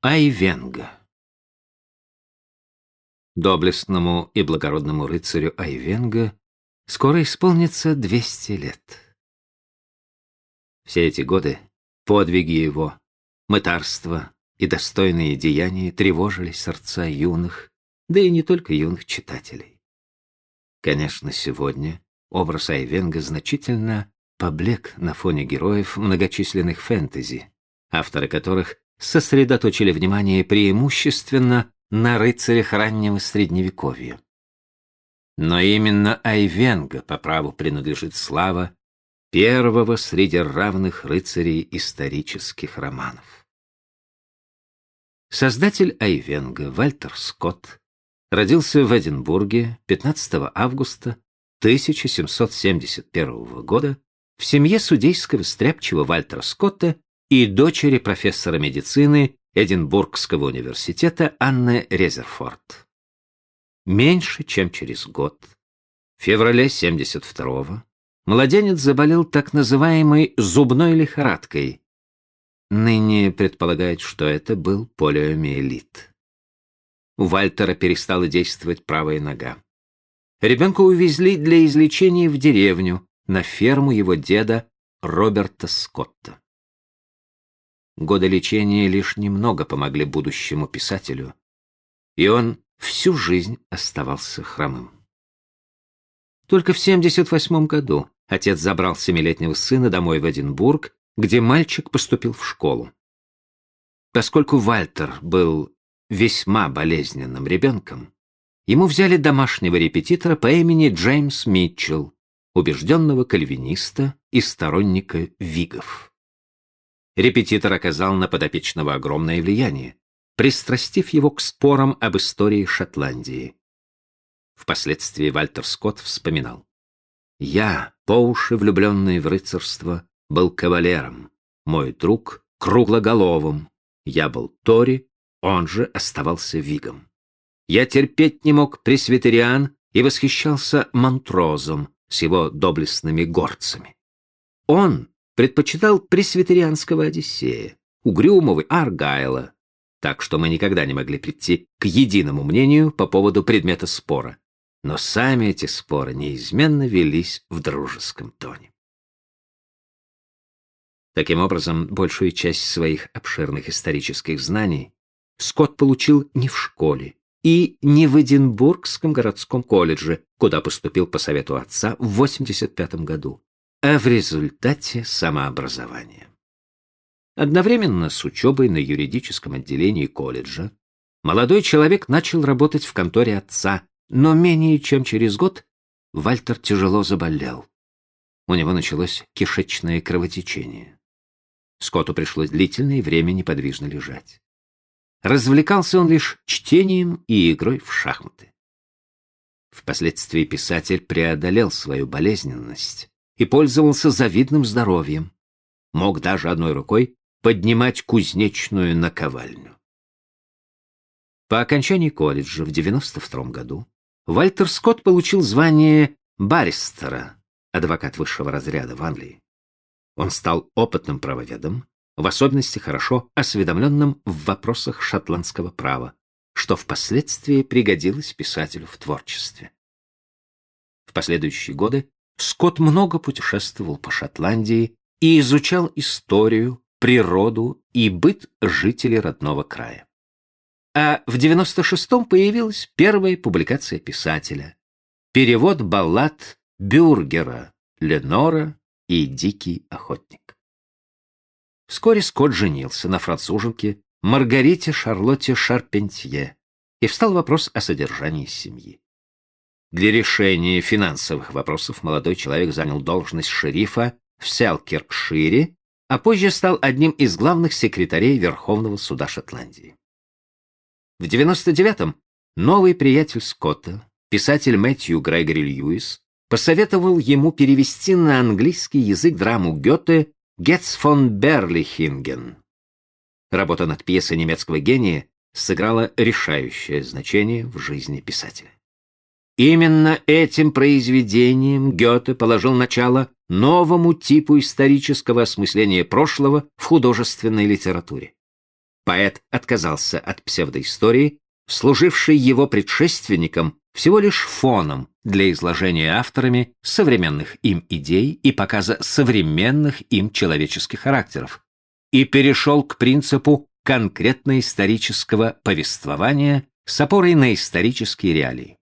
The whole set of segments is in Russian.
Айвенга Доблестному и благородному рыцарю Айвенга скоро исполнится 200 лет. Все эти годы подвиги его, мытарство и достойные деяния тревожили сердца юных, да и не только юных читателей. Конечно, сегодня образ Айвенга значительно поблек на фоне героев многочисленных фэнтези, авторы которых сосредоточили внимание преимущественно на рыцарях раннего Средневековья. Но именно Айвенга по праву принадлежит слава первого среди равных рыцарей исторических романов. Создатель Айвенга Вальтер Скотт родился в Эдинбурге 15 августа 1771 года в семье судейского стряпчего Вальтера Скотта и дочери профессора медицины Эдинбургского университета Анны Резерфорд. Меньше чем через год, в феврале 72-го, младенец заболел так называемой зубной лихорадкой. Ныне предполагают, что это был полиомиелит. У Вальтера перестала действовать правая нога. Ребенка увезли для излечения в деревню, на ферму его деда Роберта Скотта. Годы лечения лишь немного помогли будущему писателю, и он всю жизнь оставался хромым. Только в 78 году отец забрал семилетнего сына домой в Эдинбург, где мальчик поступил в школу. Поскольку Вальтер был весьма болезненным ребенком, ему взяли домашнего репетитора по имени Джеймс Митчелл, убежденного кальвиниста и сторонника вигов. Репетитор оказал на подопечного огромное влияние, пристрастив его к спорам об истории Шотландии. Впоследствии Вальтер Скотт вспоминал. «Я, по уши влюбленный в рыцарство, был кавалером, мой друг — круглоголовым, я был Тори, он же оставался Вигом. Я терпеть не мог пресвитериан и восхищался Монтрозом с его доблестными горцами. Он предпочитал пресвитерианского Одиссея, угрюмого Аргайла, так что мы никогда не могли прийти к единому мнению по поводу предмета спора. Но сами эти споры неизменно велись в дружеском тоне. Таким образом, большую часть своих обширных исторических знаний Скотт получил не в школе и не в Эдинбургском городском колледже, куда поступил по совету отца в 85 году, а в результате самообразования. Одновременно с учебой на юридическом отделении колледжа молодой человек начал работать в конторе отца, но менее чем через год Вальтер тяжело заболел. У него началось кишечное кровотечение. Скотту пришлось длительное время неподвижно лежать. Развлекался он лишь чтением и игрой в шахматы. Впоследствии писатель преодолел свою болезненность и пользовался завидным здоровьем. Мог даже одной рукой поднимать кузнечную наковальню. По окончании колледжа в 92 году Вальтер Скотт получил звание баристера, адвокат высшего разряда в Англии. Он стал опытным правоведом, в особенности хорошо осведомленным в вопросах шотландского права, что впоследствии пригодилось писателю в творчестве. В последующие годы Скотт много путешествовал по Шотландии и изучал историю, природу и быт жителей родного края. А в 96-м появилась первая публикация писателя перевод баллад Бюргера, Ленора и Дикий охотник. Вскоре Скотт женился на француженке Маргарите Шарлотте Шарпентье, и встал вопрос о содержании семьи. Для решения финансовых вопросов молодой человек занял должность шерифа в Селкиркшире, а позже стал одним из главных секретарей Верховного суда Шотландии. В 99-м новый приятель Скотта, писатель Мэтью Грегори Льюис, посоветовал ему перевести на английский язык драму Гёте «Гетц фон Берлихинген». Работа над пьесой немецкого гения сыграла решающее значение в жизни писателя. Именно этим произведением Гёте положил начало новому типу исторического осмысления прошлого в художественной литературе. поэт отказался от псевдоистории, служившей его предшественникам всего лишь фоном для изложения авторами современных им идей и показа современных им человеческих характеров, и перешел к принципу конкретно-исторического повествования с опорой на исторические реалии.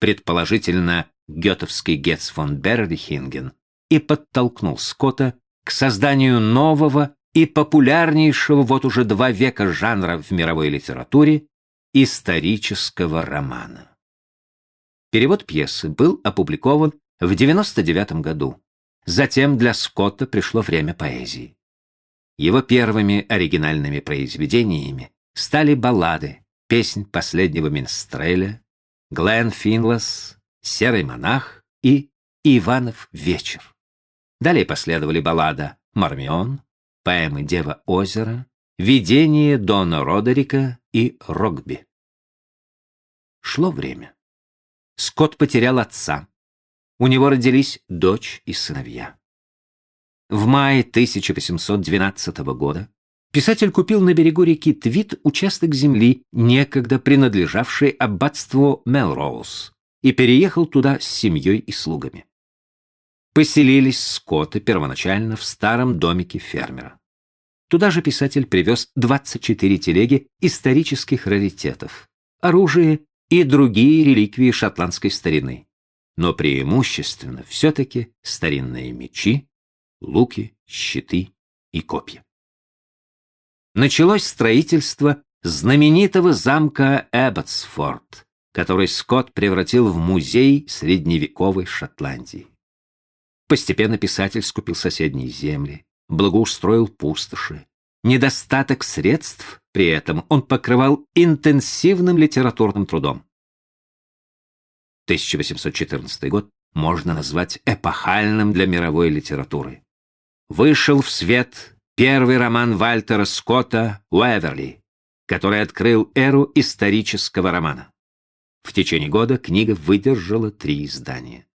Предположительно, гетовский Гетц фон Берлихинген и подтолкнул Скотта к созданию нового и популярнейшего вот уже два века жанра в мировой литературе исторического романа. Перевод пьесы был опубликован в 99 году. Затем для Скотта пришло время поэзии. Его первыми оригинальными произведениями стали баллады, песнь последнего Минстреля, Глен Финлас, Серый монах и Иванов вечер. Далее последовали баллада «Мармион», поэмы «Дева озера», «Видение Дона Родерика» и «Рогби». Шло время. Скотт потерял отца. У него родились дочь и сыновья. В мае 1812 года писатель купил на берегу реки Твит участок земли, некогда принадлежавший аббатству Мелроуз, и переехал туда с семьей и слугами. Поселились скоты первоначально в старом домике фермера. Туда же писатель привез 24 телеги исторических раритетов, оружие и другие реликвии шотландской старины, но преимущественно все-таки старинные мечи, луки, щиты и копья. Началось строительство знаменитого замка Эбботсфорд, который Скотт превратил в музей средневековой Шотландии. Постепенно писатель скупил соседние земли, благоустроил пустоши. Недостаток средств при этом он покрывал интенсивным литературным трудом. 1814 год можно назвать эпохальным для мировой литературы. Вышел в свет первый роман Вальтера Скотта «Уэверли», который открыл эру исторического романа. В течение года книга выдержала три издания.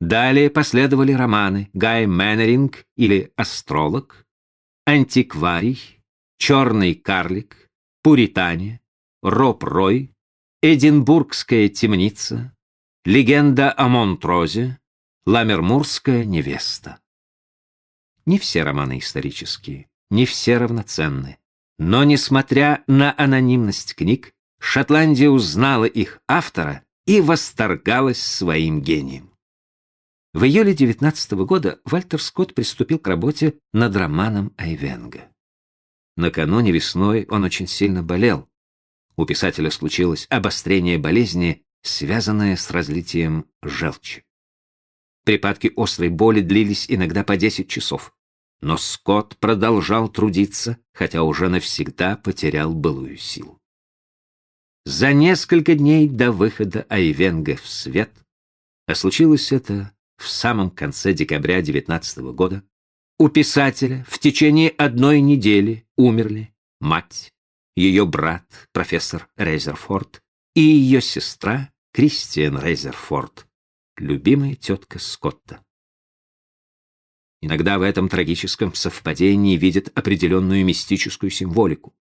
Далее последовали романы «Гай Мэннеринг» или «Астролог», «Антикварий», «Черный карлик», «Пуритане», «Роб Рой», «Эдинбургская темница», «Легенда о Монтрозе», «Ламермурская невеста». Не все романы исторические, не все равноценны. Но, несмотря на анонимность книг, Шотландия узнала их автора и восторгалась своим гением. В июле 19 года Вальтер Скотт приступил к работе над романом Айвенга. Накануне весной он очень сильно болел. У писателя случилось обострение болезни, связанное с разлитием желчи. Припадки острой боли длились иногда по 10 часов. Но Скотт продолжал трудиться, хотя уже навсегда потерял былую силу. За несколько дней до выхода Айвенга в свет, а случилось это в самом конце декабря 19 года, у писателя в течение одной недели умерли мать, ее брат, профессор Рейзерфорд, и ее сестра Кристиан Рейзерфорд, любимая тетка Скотта. Иногда в этом трагическом совпадении видят определенную мистическую символику.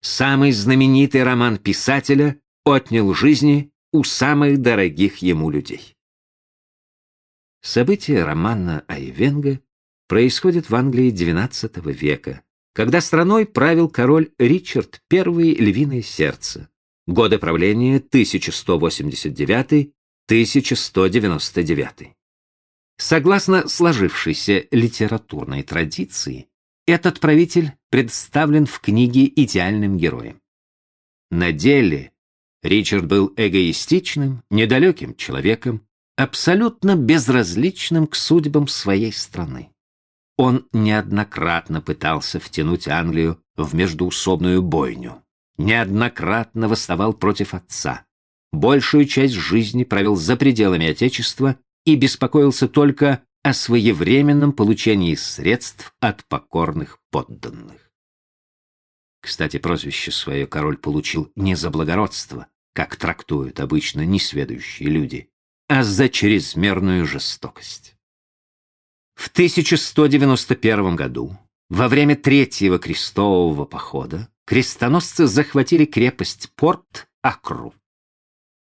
Самый знаменитый роман писателя отнял жизни у самых дорогих ему людей. События романа Айвенга происходят в Англии XII века, когда страной правил король Ричард I Львиное Сердце, годы правления 1189-1199. Согласно сложившейся литературной традиции, этот правитель представлен в книге идеальным героем. На деле Ричард был эгоистичным, недалеким человеком, абсолютно безразличным к судьбам своей страны. Он неоднократно пытался втянуть Англию в междуусобную бойню, неоднократно восставал против отца, большую часть жизни провел за пределами Отечества и беспокоился только о своевременном получении средств от покорных подданных. Кстати, прозвище свое король получил не за благородство, как трактуют обычно несведущие люди, а за чрезмерную жестокость. В 1191 году Во время третьего крестового похода крестоносцы захватили крепость Порт Акру.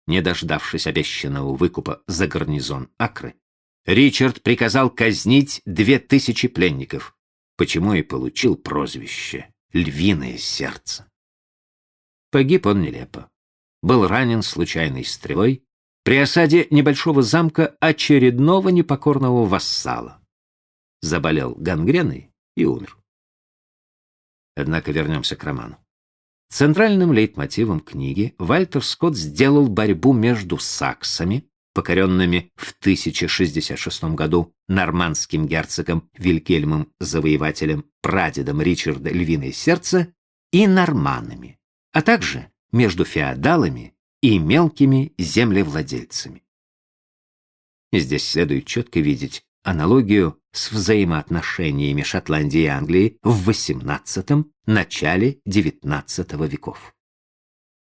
Не дождавшись обещанного выкупа за гарнизон Акры, Ричард приказал казнить две тысячи пленников, почему и получил прозвище «Львиное сердце». Погиб он нелепо. Был ранен случайной стрелой при осаде небольшого замка очередного непокорного вассала. Заболел гангреной и умер. Однако вернемся к роману. Центральным лейтмотивом книги Вальтер Скотт сделал борьбу между саксами, покоренными в 1066 году нормандским герцогом Вилькельмом Завоевателем, прадедом Ричарда Львиное Сердце, и норманами, а также между феодалами и мелкими землевладельцами. Здесь следует четко видеть аналогию с взаимоотношениями Шотландии и Англии в XVIII – начале XIX веков.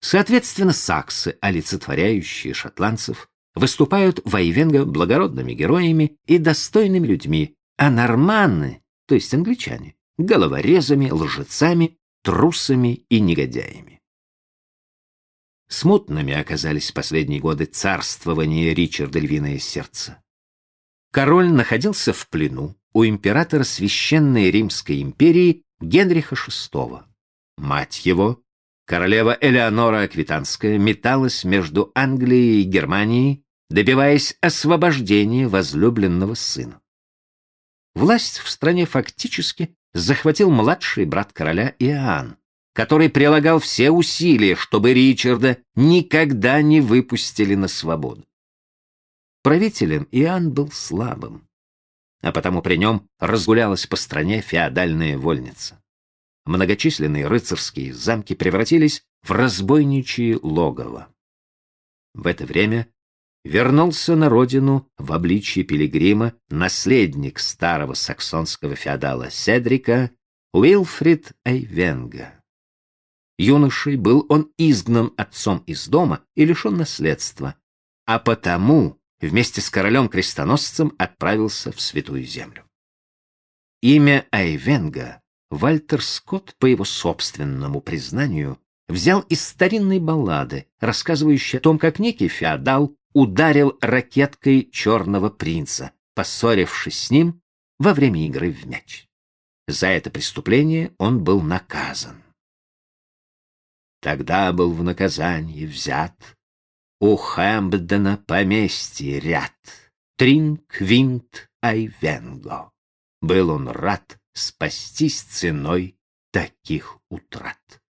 Соответственно, саксы, олицетворяющие шотландцев, выступают в Айвенго благородными героями и достойными людьми, а норманны, то есть англичане, головорезами, лжецами, трусами и негодяями. Смутными оказались последние годы царствования Ричарда Львиное Сердце. Король находился в плену у императора Священной Римской империи Генриха VI. Мать его, королева Элеонора Аквитанская, металась между Англией и Германией, добиваясь освобождения возлюбленного сына. Власть в стране фактически захватил младший брат короля Иоанн, который прилагал все усилия, чтобы Ричарда никогда не выпустили на свободу. Правителем Иоанн был слабым, а потому при нем разгулялась по стране феодальная вольница. Многочисленные рыцарские замки превратились в разбойничьи логово. В это время вернулся на родину в обличье пилигрима наследник старого саксонского феодала Седрика Уилфрид Эйвенга. Юношей был он изгнан отцом из дома и лишен наследства, а потому вместе с королем-крестоносцем отправился в Святую Землю. Имя Айвенга Вальтер Скотт, по его собственному признанию, взял из старинной баллады, рассказывающей о том, как некий феодал ударил ракеткой черного принца, поссорившись с ним во время игры в мяч. За это преступление он был наказан. Тогда был в наказание взят у Хэмпдена поместье ряд, Тринг, Винт, Айвенго. Был он рад спастись ценой таких утрат.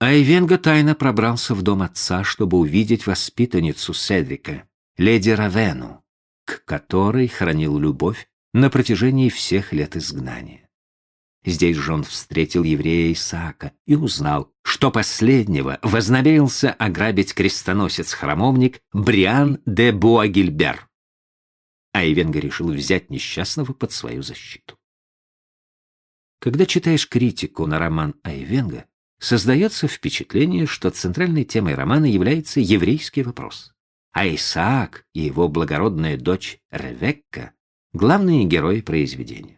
Айвенго тайно пробрался в дом отца, чтобы увидеть воспитанницу Седрика, леди Равену, к которой хранил любовь на протяжении всех лет изгнания. Здесь же он встретил еврея Исаака и узнал, что последнего вознамерился ограбить крестоносец-храмовник Бриан де Буагильбер. А Ивенга решил взять несчастного под свою защиту. Когда читаешь критику на роман Айвенга, создается впечатление, что центральной темой романа является еврейский вопрос. А Исаак и его благородная дочь Ревекка — главные герои произведения.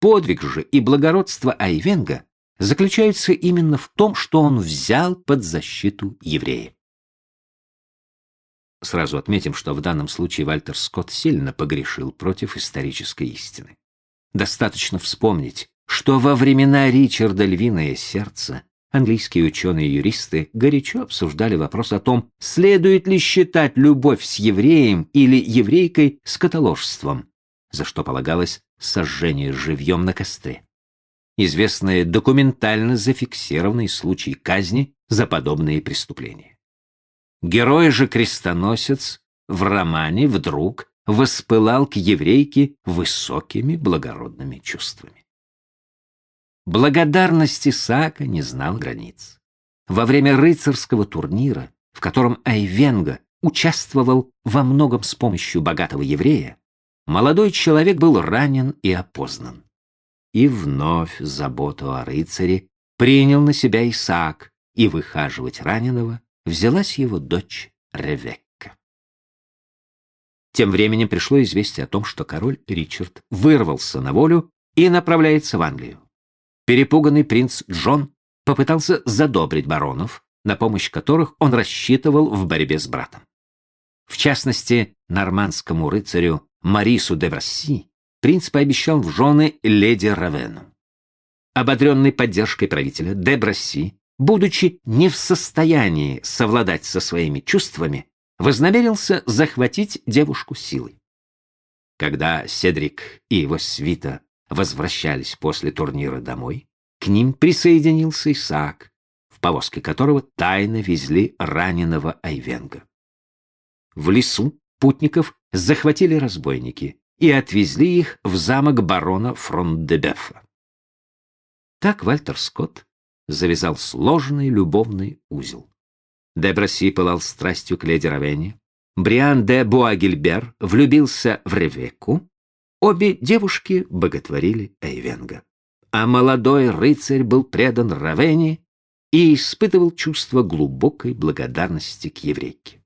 Подвиг же и благородство Айвенга заключаются именно в том, что он взял под защиту еврея. Сразу отметим, что в данном случае Вальтер Скотт сильно погрешил против исторической истины. Достаточно вспомнить, что во времена Ричарда «Львиное сердце» английские ученые и юристы горячо обсуждали вопрос о том, следует ли считать любовь с евреем или еврейкой скотоложством, за что полагалось сожжение живьем на костре. Известные документально зафиксированные случаи казни за подобные преступления. Герой же крестоносец в романе вдруг воспылал к еврейке высокими благородными чувствами. Благодарность Исаака не знал границ. Во время рыцарского турнира, в котором Айвенга участвовал во многом с помощью богатого еврея, молодой человек был ранен и опознан. И вновь заботу о рыцаре принял на себя Исаак, и выхаживать раненого взялась его дочь Ревекка. Тем временем пришло известие о том, что король Ричард вырвался на волю и направляется в Англию. Перепуганный принц Джон попытался задобрить баронов, на помощь которых он рассчитывал в борьбе с братом. В частности, нормандскому рыцарю Марису де Брасси принц пообещал в жены леди Равену. Ободренный поддержкой правителя, де Брасси, будучи не в состоянии совладать со своими чувствами, вознамерился захватить девушку силой. Когда Седрик и его свита возвращались после турнира домой, к ним присоединился Исаак, в повозке которого тайно везли раненого Айвенга. В лесу путников захватили разбойники и отвезли их в замок барона Фронт-де-Бефа. Так Вальтер Скотт завязал сложный любовный узел. Деброси пылал страстью к леди Равене, Бриан де Буагильбер влюбился в Ревекку, обе девушки боготворили Эйвенга. А молодой рыцарь был предан Равене и испытывал чувство глубокой благодарности к еврейке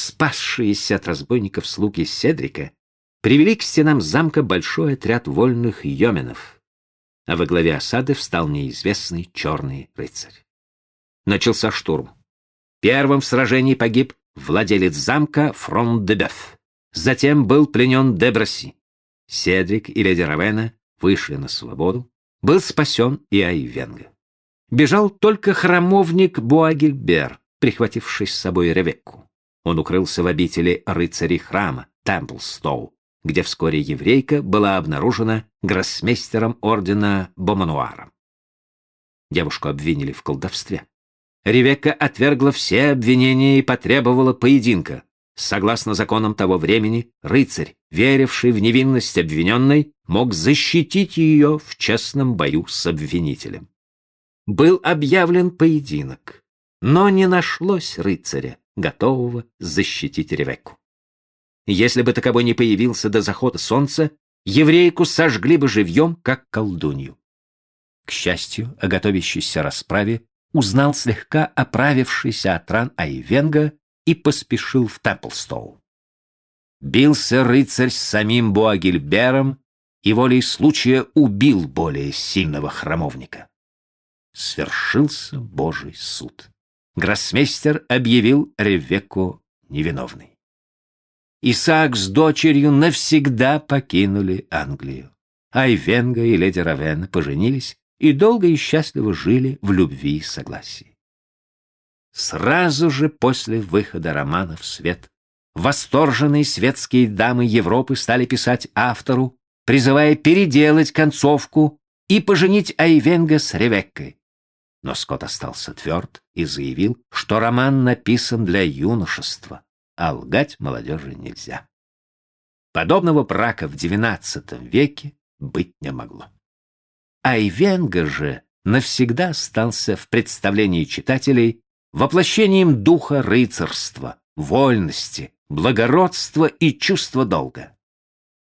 спасшиеся от разбойников слуги Седрика, привели к стенам замка большой отряд вольных йоменов, а во главе осады встал неизвестный черный рыцарь. Начался штурм. Первым в сражении погиб владелец замка Фрон де. Затем был пленен Деброси. Седрик и леди Равена вышли на свободу. Был спасен и Айвенга. Бежал только храмовник Буагильбер, прихвативший с собой Ревекку. Он укрылся в обители рыцарей храма, Темплстоу, где вскоре еврейка была обнаружена гроссмейстером ордена Бомануаром. Девушку обвинили в колдовстве. Ревекка отвергла все обвинения и потребовала поединка. Согласно законам того времени, рыцарь, веривший в невинность обвиненной, мог защитить ее в честном бою с обвинителем. Был объявлен поединок, но не нашлось рыцаря, готового защитить Ревекку. Если бы таковой не появился до захода солнца, еврейку сожгли бы живьем, как колдунью. К счастью, о готовящейся расправе узнал слегка оправившийся от ран Айвенга и поспешил в Темплстоу. Бился рыцарь с самим Буагильбером и волей случая убил более сильного храмовника. Свершился Божий суд гроссмейстер объявил Ревекку невиновной. Исаак с дочерью навсегда покинули Англию. Айвенга и леди Равен поженились и долго и счастливо жили в любви и согласии. Сразу же после выхода романа в свет восторженные светские дамы Европы стали писать автору, призывая переделать концовку и поженить Айвенга с Ревеккой. Но Скотт остался тверд и заявил, что роман написан для юношества, а лгать молодежи нельзя. Подобного брака в XIX веке быть не могло. Айвенга же навсегда остался в представлении читателей воплощением духа рыцарства, вольности, благородства и чувства долга.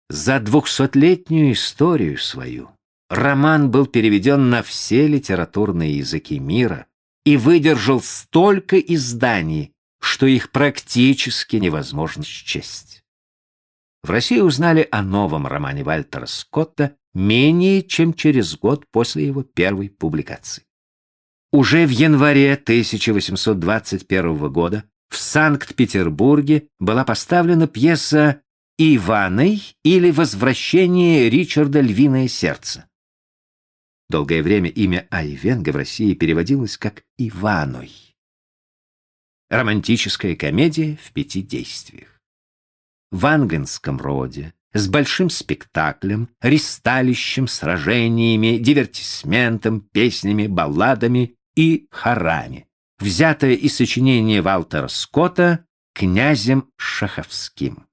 За двухсотлетнюю историю свою роман был переведен на все литературные языки мира и выдержал столько изданий, что их практически невозможно счесть. В России узнали о новом романе Вальтера Скотта менее чем через год после его первой публикации. Уже в январе 1821 года в Санкт-Петербурге была поставлена пьеса «Иваной» или «Возвращение Ричарда Львиное сердце». Долгое время имя Айвенга в России переводилось как Иваной. Романтическая комедия в пяти действиях. В английском роде, с большим спектаклем, ристалищем, сражениями, дивертисментом, песнями, балладами и хорами. Взятое из сочинения Валтера Скотта «Князем Шаховским».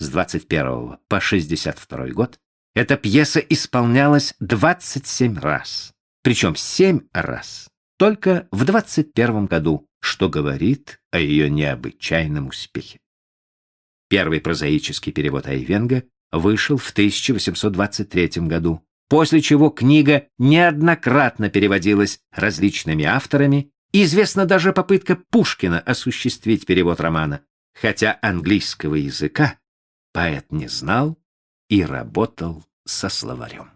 С 21 по 62 год эта пьеса исполнялась 27 раз, причем 7 раз только в 21 году, что говорит о ее необычайном успехе. Первый прозаический перевод Айвенга вышел в 1823 году, после чего книга неоднократно переводилась различными авторами, и известна даже попытка Пушкина осуществить перевод романа, хотя английского языка поэт не знал и работал со словарем.